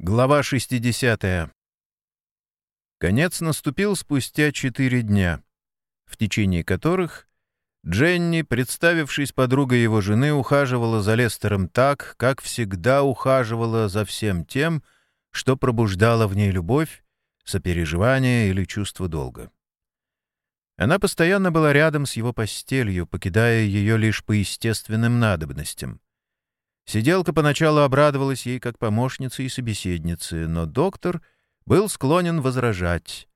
Глава 60. Конец наступил спустя четыре дня, в течение которых Дженни, представившись подругой его жены, ухаживала за Лестером так, как всегда ухаживала за всем тем, что пробуждало в ней любовь, сопереживание или чувство долга. Она постоянно была рядом с его постелью, покидая ее лишь по естественным надобностям — Сиделка поначалу обрадовалась ей как помощнице и собеседнице, но доктор был склонен возражать.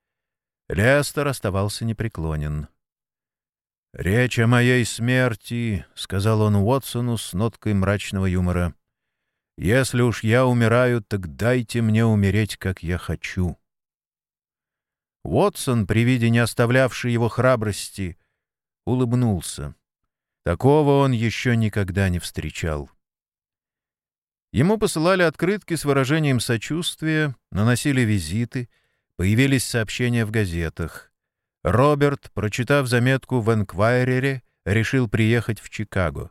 Лестер оставался непреклонен. «Речь о моей смерти», — сказал он Уотсону с ноткой мрачного юмора. «Если уж я умираю, так дайте мне умереть, как я хочу». Уотсон, при виде не оставлявшей его храбрости, улыбнулся. Такого он еще никогда не встречал. Ему посылали открытки с выражением сочувствия, наносили визиты, появились сообщения в газетах. Роберт, прочитав заметку в «Энквайрере», решил приехать в Чикаго.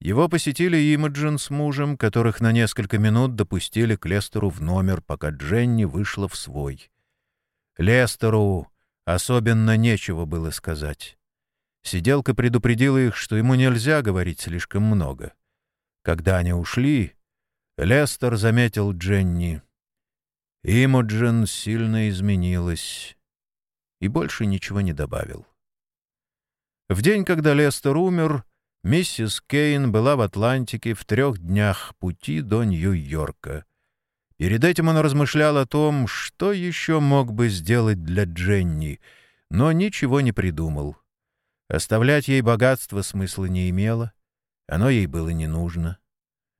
Его посетили Имаджин с мужем, которых на несколько минут допустили к Лестеру в номер, пока Дженни вышла в свой. Лестеру особенно нечего было сказать. Сиделка предупредила их, что ему нельзя говорить слишком много. Когда они ушли, Лестер заметил Дженни. Имоджин сильно изменилась и больше ничего не добавил. В день, когда Лестер умер, миссис Кейн была в Атлантике в трех днях пути до Нью-Йорка. Перед этим он размышлял о том, что еще мог бы сделать для Дженни, но ничего не придумал. Оставлять ей богатство смысла не имело, оно ей было не нужно.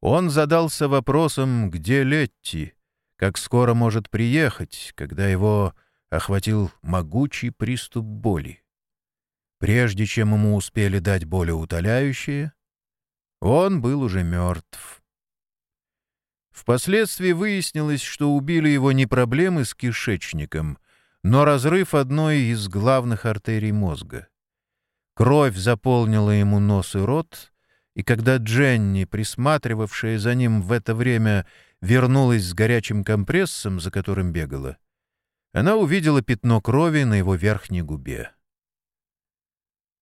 Он задался вопросом, где Летти, как скоро может приехать, когда его охватил могучий приступ боли. Прежде чем ему успели дать болеутоляющее, он был уже мертв. Впоследствии выяснилось, что убили его не проблемы с кишечником, но разрыв одной из главных артерий мозга. Кровь заполнила ему нос и рот, и когда Дженни, присматривавшая за ним в это время, вернулась с горячим компрессом, за которым бегала, она увидела пятно крови на его верхней губе.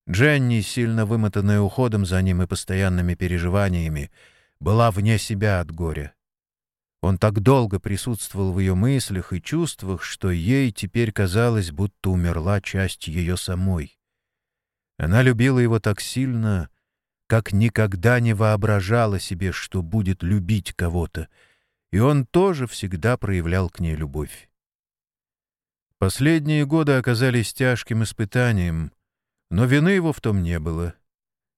Дженни, сильно вымотанная уходом за ним и постоянными переживаниями, была вне себя от горя. Он так долго присутствовал в ее мыслях и чувствах, что ей теперь казалось, будто умерла часть ее самой. Она любила его так сильно, как никогда не воображала себе, что будет любить кого-то, и он тоже всегда проявлял к ней любовь. Последние годы оказались тяжким испытанием, но вины его в том не было.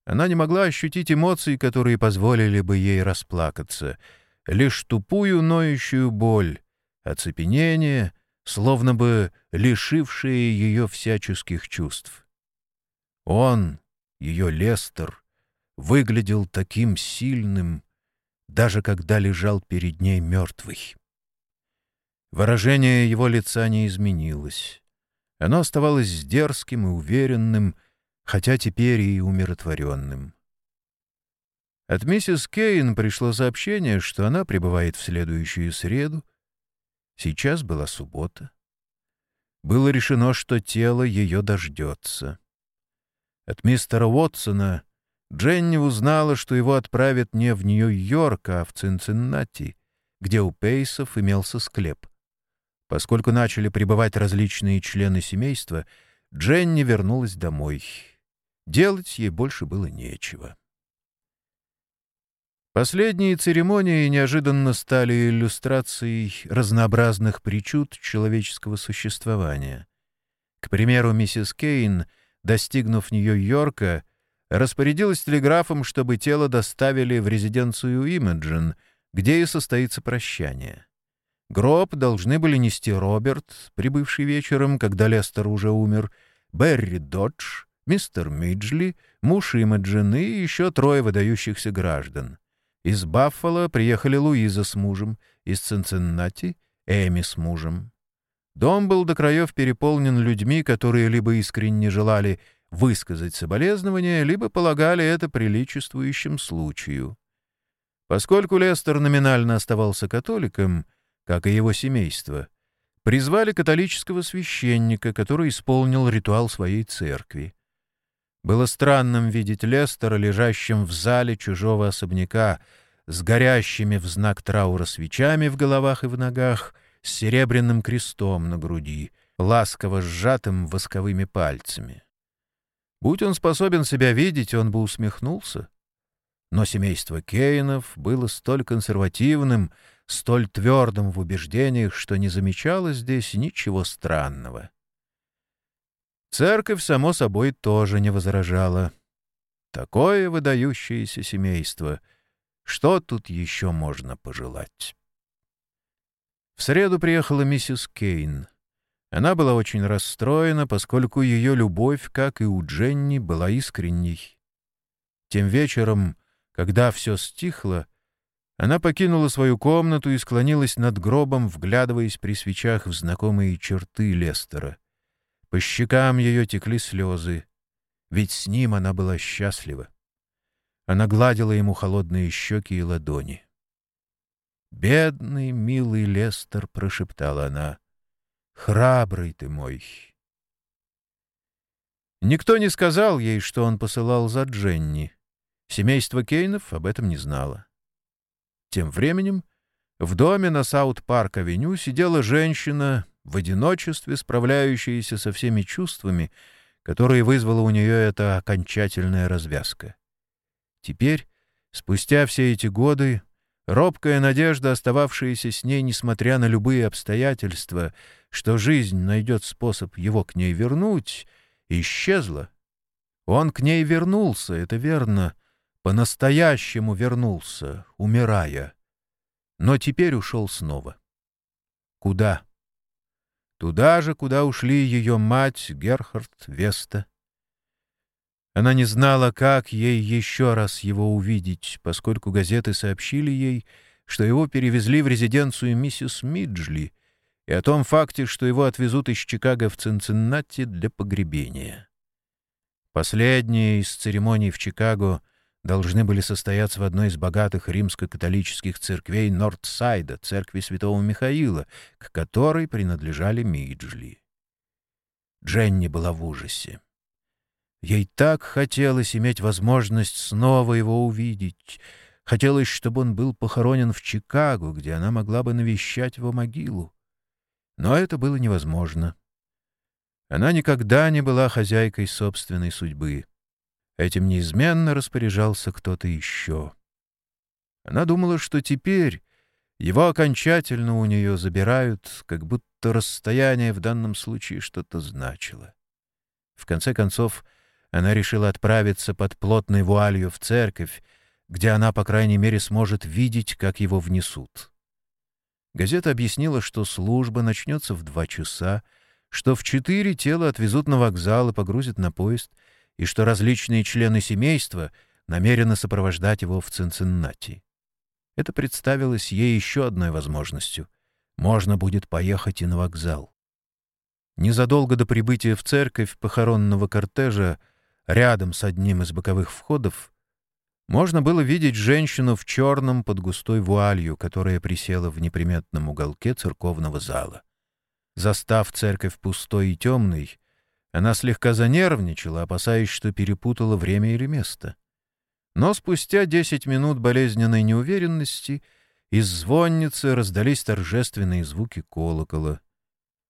Она не могла ощутить эмоций, которые позволили бы ей расплакаться, лишь тупую ноющую боль, оцепенение, словно бы лишившее ее всяческих чувств. Он, ее Лестер, выглядел таким сильным, даже когда лежал перед ней мертвый. Выражение его лица не изменилось. Оно оставалось дерзким и уверенным, хотя теперь и умиротворенным. От миссис Кейн пришло сообщение, что она прибывает в следующую среду. Сейчас была суббота. Было решено, что тело ее дождется. От мистера Уотсона Дженни узнала, что его отправят не в Нью-Йорк, а в Цинциннати, где у Пейсов имелся склеп. Поскольку начали прибывать различные члены семейства, Дженни вернулась домой. Делать ей больше было нечего. Последние церемонии неожиданно стали иллюстрацией разнообразных причуд человеческого существования. К примеру, миссис Кейн, достигнув Нью-Йорка, распорядилась телеграфом, чтобы тело доставили в резиденцию Имаджин, где и состоится прощание. Гроб должны были нести Роберт, прибывший вечером, когда Лестер уже умер, Берри Додж, мистер Миджли, муж Имаджин и еще трое выдающихся граждан. Из Баффала приехали Луиза с мужем, из Цинциннати — Эми с мужем. Дом был до краев переполнен людьми, которые либо искренне желали — высказать соболезнования, либо полагали это приличествующим случаю. Поскольку Лестер номинально оставался католиком, как и его семейство, призвали католического священника, который исполнил ритуал своей церкви. Было странным видеть Лестера, лежащим в зале чужого особняка, с горящими в знак траура свечами в головах и в ногах, с серебряным крестом на груди, ласково сжатым восковыми пальцами. Будь он способен себя видеть, он бы усмехнулся. Но семейство Кейнов было столь консервативным, столь твердым в убеждениях, что не замечало здесь ничего странного. Церковь, само собой, тоже не возражала. Такое выдающееся семейство. Что тут еще можно пожелать? В среду приехала миссис Кейн. Она была очень расстроена, поскольку ее любовь, как и у Дженни, была искренней. Тем вечером, когда все стихло, она покинула свою комнату и склонилась над гробом, вглядываясь при свечах в знакомые черты Лестера — по щекам ее текли слезы, ведь с ним она была счастлива. Она гладила ему холодные щеки и ладони. «Бедный, милый Лестер», — прошептала она, — «храбрый ты мой». Никто не сказал ей, что он посылал за Дженни. Семейство Кейнов об этом не знало. Тем временем в доме на Саут-Парк-авеню сидела женщина, в одиночестве справляющаяся со всеми чувствами, которые вызвала у нее эта окончательная развязка. Теперь, спустя все эти годы, робкая надежда, остававшаяся с ней, несмотря на любые обстоятельства, что жизнь найдет способ его к ней вернуть, исчезла. Он к ней вернулся, это верно, по-настоящему вернулся, умирая. Но теперь ушел снова. Куда? Туда же, куда ушли ее мать, Герхард, Веста. Она не знала, как ей еще раз его увидеть, поскольку газеты сообщили ей, что его перевезли в резиденцию миссис Миджли, и о том факте, что его отвезут из Чикаго в Цинциннати для погребения. Последняя из церемоний в Чикаго должны были состояться в одной из богатых римско-католических церквей Нордсайда, церкви святого Михаила, к которой принадлежали Миджли. Дженни была в ужасе. Ей так хотелось иметь возможность снова его увидеть. Хотелось, чтобы он был похоронен в Чикаго, где она могла бы навещать его могилу. Но это было невозможно. Она никогда не была хозяйкой собственной судьбы. Этим неизменно распоряжался кто-то еще. Она думала, что теперь его окончательно у нее забирают, как будто расстояние в данном случае что-то значило. В конце концов, она решила отправиться под плотной вуалью в церковь, где она, по крайней мере, сможет видеть, как его внесут. Газета объяснила, что служба начнется в два часа, что в четыре тело отвезут на вокзал и погрузят на поезд — и что различные члены семейства намерены сопровождать его в Цинциннати. Это представилось ей еще одной возможностью. Можно будет поехать и на вокзал. Незадолго до прибытия в церковь похоронного кортежа, рядом с одним из боковых входов, можно было видеть женщину в черном под густой вуалью, которая присела в неприметном уголке церковного зала. Застав церковь пустой и темной, она слегка занервничала, опасаясь, что перепутала время или место. Но спустя десять минут болезненной неуверенности из звонницы раздались торжественные звуки колокола.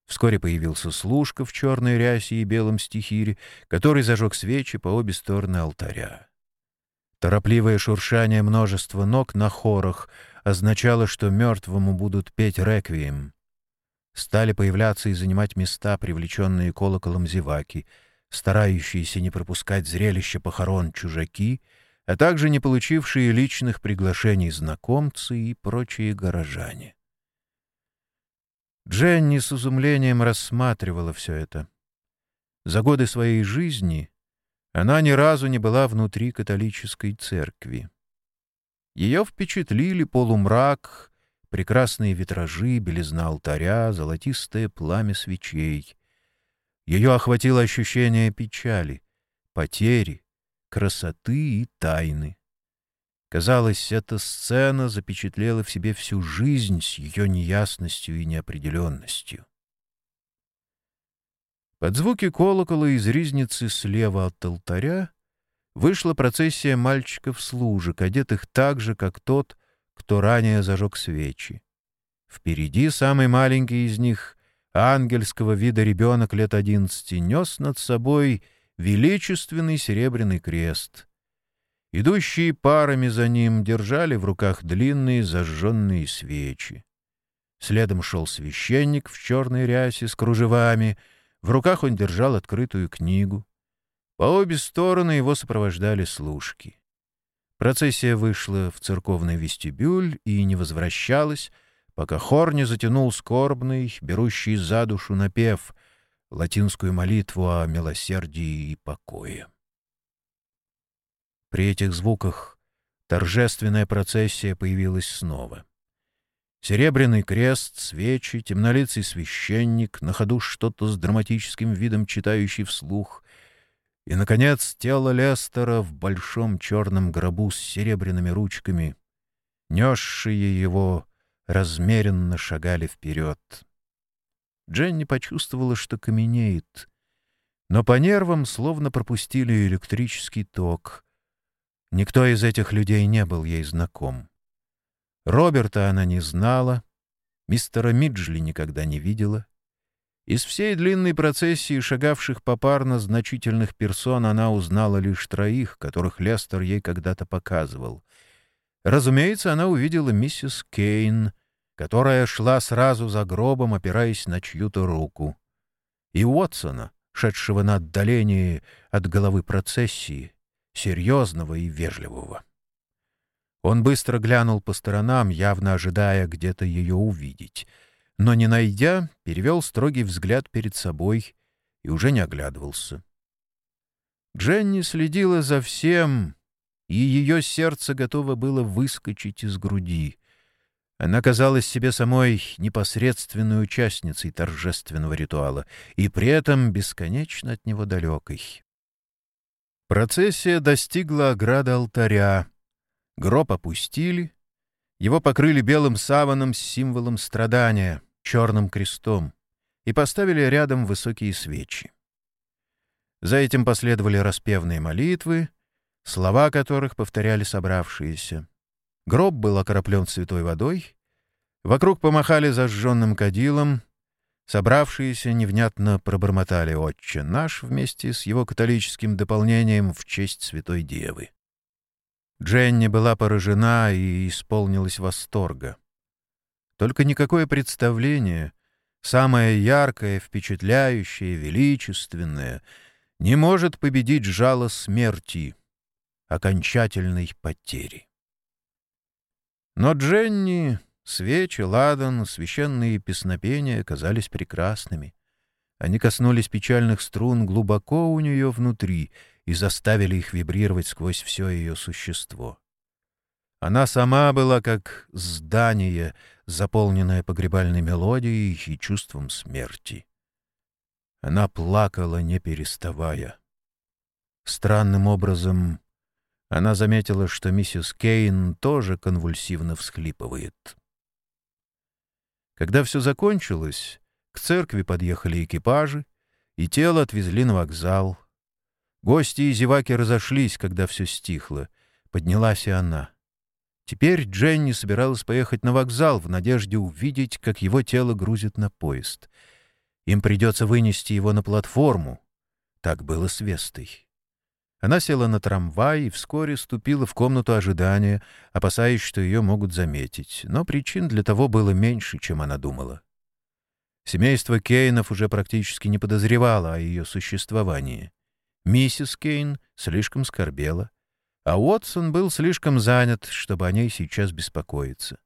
Вскоре появился служка в черной рясе и белом стихире, который зажег свечи по обе стороны алтаря. Торопливое шуршание множества ног на хорах означало, что мертвому будут петь реквием стали появляться и занимать места, привлеченные колоколом зеваки, старающиеся не пропускать зрелище похорон чужаки, а также не получившие личных приглашений знакомцы и прочие горожане. Дженни с изумлением рассматривала все это. За годы своей жизни она ни разу не была внутри католической церкви. Ее впечатлили полумрак прекрасные витражи, белизна алтаря, золотистое пламя свечей. Ее охватило ощущение печали, потери, красоты и тайны. Казалось, эта сцена запечатлела в себе всю жизнь с ее неясностью и неопределенностью. Под звуки колокола из ризницы слева от алтаря вышла процессия мальчиков-служек, одетых так же, как тот, кто ранее зажег свечи. Впереди самый маленький из них, ангельского вида ребенок лет одиннадцати, нес над собой величественный серебряный крест. Идущие парами за ним держали в руках длинные зажженные свечи. Следом шел священник в черной рясе с кружевами — в руках он держал открытую книгу. По обе стороны его сопровождали служки. Процессия вышла в церковный вестибюль и не возвращалась, пока хор не затянул скорбный, берущий за душу напев, латинскую молитву о милосердии и покое. При этих звуках торжественная процессия появилась снова. Серебряный крест, свечи, темнолицый священник, на ходу что-то с драматическим видом читающий вслух. И, наконец, тело Лестера в большом черном гробу с серебряными ручками. Несшие его размеренно шагали вперед. Дженни почувствовала, что каменеет, но по нервам словно пропустили электрический ток. Никто из этих людей не был ей знаком. Роберта она не знала, мистера Миджли никогда не видела. Из всей длинной процессии шагавших попарно значительных персон она узнала лишь троих, которых Лестер ей когда-то показывал. Разумеется, она увидела миссис Кейн, которая шла сразу за гробом, опираясь на чью-то руку, и Уотсона, шедшего на отдалении от головы процессии, серьезного и вежливого. Он быстро глянул по сторонам, явно ожидая где-то ее увидеть. Но, не найдя, перевел строгий взгляд перед собой и уже не оглядывался. Дженни следила за всем, и ее сердце готово было выскочить из груди. Она казалась себе самой непосредственной участницей торжественного ритуала и при этом бесконечно от него далекой. Процессия достигла ограды алтаря, Гроб опустили, его покрыли белым саваном с символом страдания, черным крестом, и поставили рядом высокие свечи. За этим последовали распевные молитвы, слова которых повторяли собравшиеся. Гроб был окроплен святой водой, вокруг помахали зажженным кадилом, собравшиеся невнятно пробормотали «Отче наш» вместе с его католическим дополнением в честь святой девы. Дженни была поражена и исполнилась восторга. Только никакое представление, самое яркое, впечатляющее, величественное, не может победить жало смерти, окончательной потери. Но Дженни, свечи, ладан, священные песнопения казались прекрасными. Они коснулись печальных струн глубоко у нее внутри и заставили их вибрировать сквозь все ее существо. Она сама была как здание, заполненное погребальной мелодией и чувством смерти. Она плакала, не переставая. Странным образом она заметила, что миссис Кейн тоже конвульсивно всхлипывает. Когда все закончилось, к церкви подъехали экипажи, и тело отвезли на вокзал — Гости и зеваки разошлись, когда все стихло. Поднялась и она. Теперь Дженни собиралась поехать на вокзал в надежде увидеть, как его тело грузит на поезд. Им придется вынести его на платформу. Так было с Вестой. Она села на трамвай и вскоре ступила в комнату ожидания, опасаясь, что ее могут заметить. Но причин для того было меньше, чем она думала. Семейство Кейнов уже практически не подозревало о ее существовании. Миссис Кейн слишком скорбела, а Уотсон был слишком занят, чтобы о ней сейчас беспокоиться.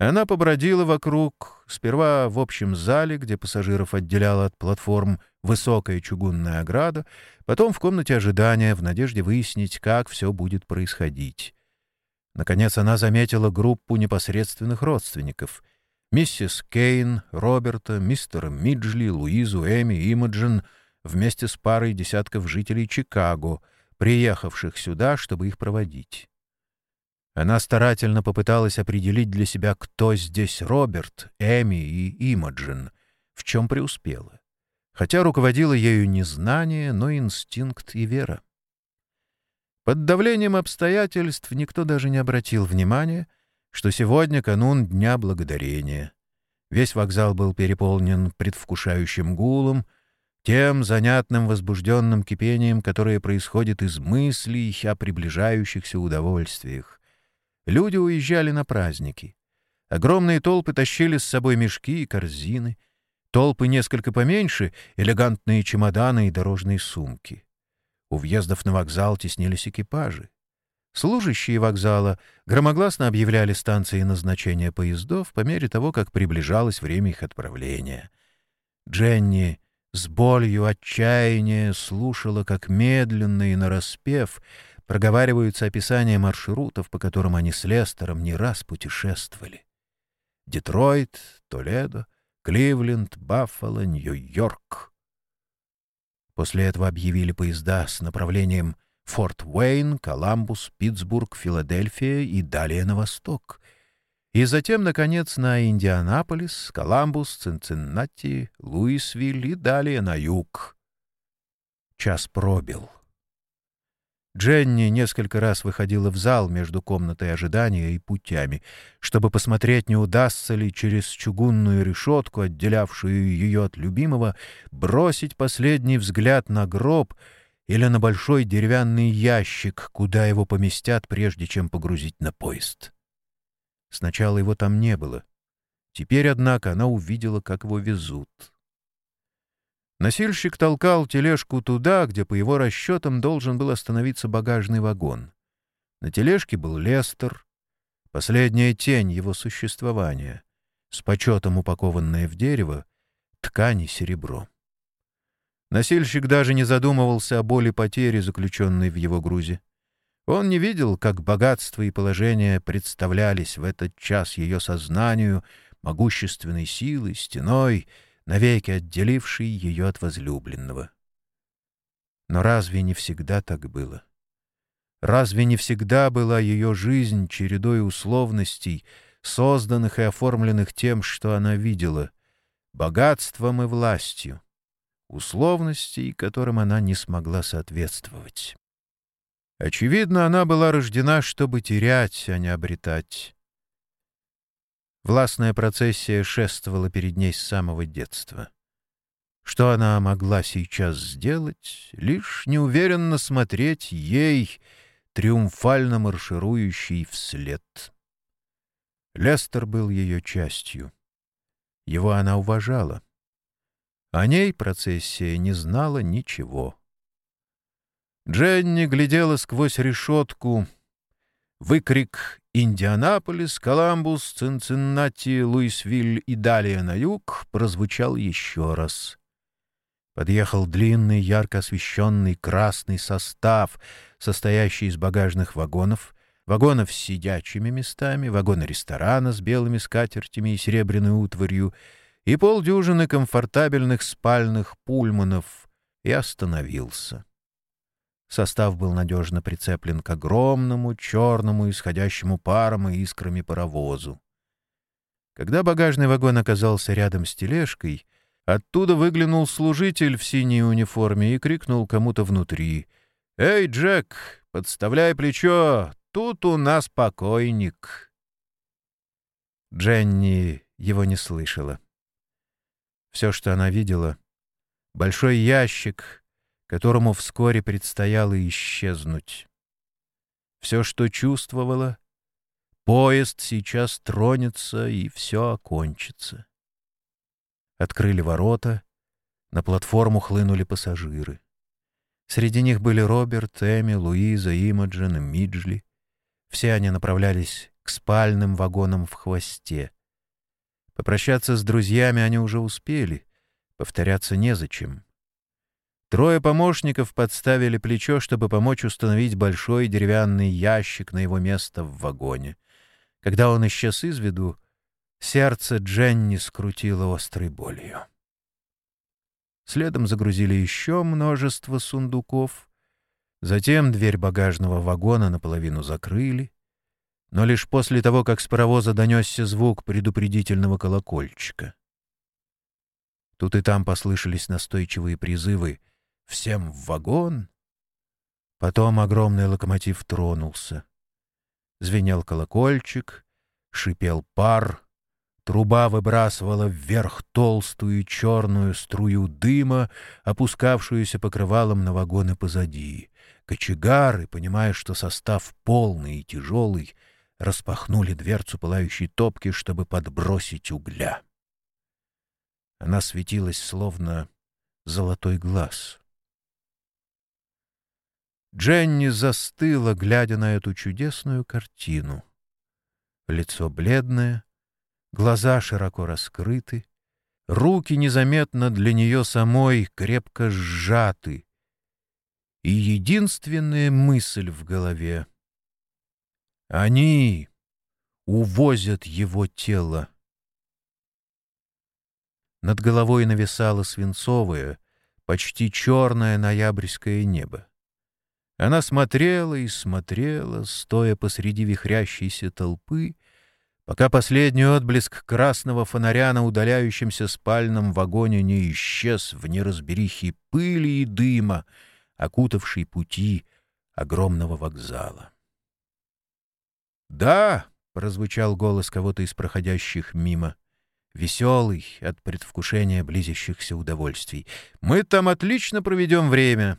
Она побродила вокруг, сперва в общем зале, где пассажиров отделяла от платформ высокая чугунная ограда, потом в комнате ожидания в надежде выяснить, как все будет происходить. Наконец она заметила группу непосредственных родственников — миссис Кейн, Роберта, мистера Миджли, Луизу, Эми, Имаджин — вместе с парой десятков жителей Чикаго, приехавших сюда, чтобы их проводить. Она старательно попыталась определить для себя, кто здесь Роберт, Эми и Имаджин, в чем преуспела. Хотя руководило ею не знание, но инстинкт и вера. Под давлением обстоятельств никто даже не обратил внимания, что сегодня канун Дня Благодарения. Весь вокзал был переполнен предвкушающим гулом, тем занятным возбужденным кипением, которое происходит из мыслей о приближающихся удовольствиях. Люди уезжали на праздники. Огромные толпы тащили с собой мешки и корзины. Толпы несколько поменьше — элегантные чемоданы и дорожные сумки. У въездов на вокзал теснились экипажи. Служащие вокзала громогласно объявляли станции назначения поездов по мере того, как приближалось время их отправления. Дженни с болью отчаяния слушала, как медленно и нараспев проговариваются описания маршрутов, по которым они с Лестером не раз путешествовали. Детройт, Толедо, Кливленд, Баффало, Нью-Йорк. После этого объявили поезда с направлением Форт Уэйн, Коламбус, Питтсбург, Филадельфия и далее на восток. И затем, наконец, на Индианаполис, Коламбус, Цинциннати, Луисвилл и далее на юг. Час пробил. Дженни несколько раз выходила в зал между комнатой ожидания и путями, чтобы посмотреть, не удастся ли через чугунную решетку, отделявшую ее от любимого, бросить последний взгляд на гроб или на большой деревянный ящик, куда его поместят, прежде чем погрузить на поезд. Сначала его там не было. Теперь, однако, она увидела, как его везут. Носильщик толкал тележку туда, где, по его расчетам, должен был остановиться багажный вагон. На тележке был Лестер, последняя тень его существования, с почетом упакованная в дерево, ткани серебро. Носильщик даже не задумывался о боли потери, заключенной в его грузе. Он не видел, как богатство и положение представлялись в этот час ее сознанию могущественной силой, стеной — навеки отделивший ее от возлюбленного. Но разве не всегда так было? Разве не всегда была ее жизнь чередой условностей, созданных и оформленных тем, что она видела, богатством и властью, условностей, которым она не смогла соответствовать? Очевидно, она была рождена, чтобы терять, а не обретать. Властная процессия шествовала перед ней с самого детства. Что она могла сейчас сделать? Лишь неуверенно смотреть ей, триумфально марширующей вслед. Лестер был ее частью. Его она уважала. О ней процессия не знала ничего. Дженни глядела сквозь решетку. Выкрик Индианаполис, Коламбус, Цинциннати, Луисвиль и далее на юг прозвучал еще раз. Подъехал длинный, ярко освещенный красный состав, состоящий из багажных вагонов, вагонов с сидячими местами, вагоны ресторана с белыми скатертями и серебряной утварью и полдюжины комфортабельных спальных пульманов, и остановился. Состав был надежно прицеплен к огромному, черному, исходящему паром и искрами паровозу. Когда багажный вагон оказался рядом с тележкой, оттуда выглянул служитель в синей униформе и крикнул кому-то внутри. «Эй, Джек, подставляй плечо, тут у нас покойник!» Дженни его не слышала. Все, что она видела — большой ящик, которому вскоре предстояло исчезнуть. Все, что чувствовала, поезд сейчас тронется, и все окончится. Открыли ворота, на платформу хлынули пассажиры. Среди них были Роберт, Эми, Луиза, Имаджин и Миджли. Все они направлялись к спальным вагонам в хвосте. Попрощаться с друзьями они уже успели, повторяться незачем. Трое помощников подставили плечо, чтобы помочь установить большой деревянный ящик на его место в вагоне. Когда он исчез из виду, сердце Дженни скрутило острой болью. Следом загрузили еще множество сундуков. Затем дверь багажного вагона наполовину закрыли. но лишь после того, как с паровоза донесся звук предупредительного колокольчика. Тут и там послышались настойчивые призывы «Всем в вагон!». Потом огромный локомотив тронулся. Звенел колокольчик, шипел пар, труба выбрасывала вверх толстую черную струю дыма, опускавшуюся покрывалом на вагоны позади. Кочегары, понимая, что состав полный и тяжелый, распахнули дверцу пылающей топки, чтобы подбросить угля. Она светилась, словно золотой глаз. Дженни застыла, глядя на эту чудесную картину. Лицо бледное, глаза широко раскрыты, руки незаметно для нее самой крепко сжаты. И единственная мысль в голове — они увозят его тело. Над головой нависало свинцовое, почти черное ноябрьское небо. Она смотрела и смотрела, стоя посреди вихрящейся толпы, пока последний отблеск красного фонаря на удаляющемся спальном вагоне не исчез в неразберихе пыли и дыма, окутавшей пути огромного вокзала. «Да!» — прозвучал голос кого-то из проходящих мимо веселый от предвкушения близящихся удовольствий. «Мы там отлично проведем время.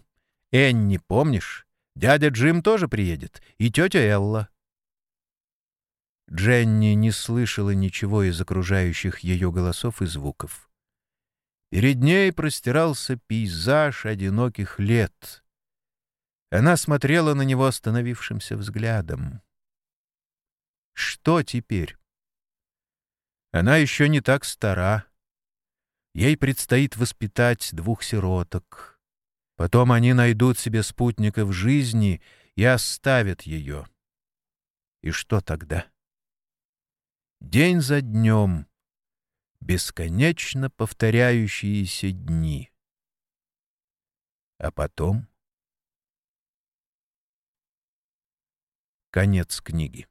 Энни, помнишь? Дядя Джим тоже приедет, и тетя Элла». Дженни не слышала ничего из окружающих ее голосов и звуков. Перед ней простирался пейзаж одиноких лет. Она смотрела на него остановившимся взглядом. Что теперь? Она еще не так стара. Ей предстоит воспитать двух сироток. Потом они найдут себе спутников жизни и оставят ее. И что тогда? День за днем, бесконечно повторяющиеся дни. А потом... Конец книги.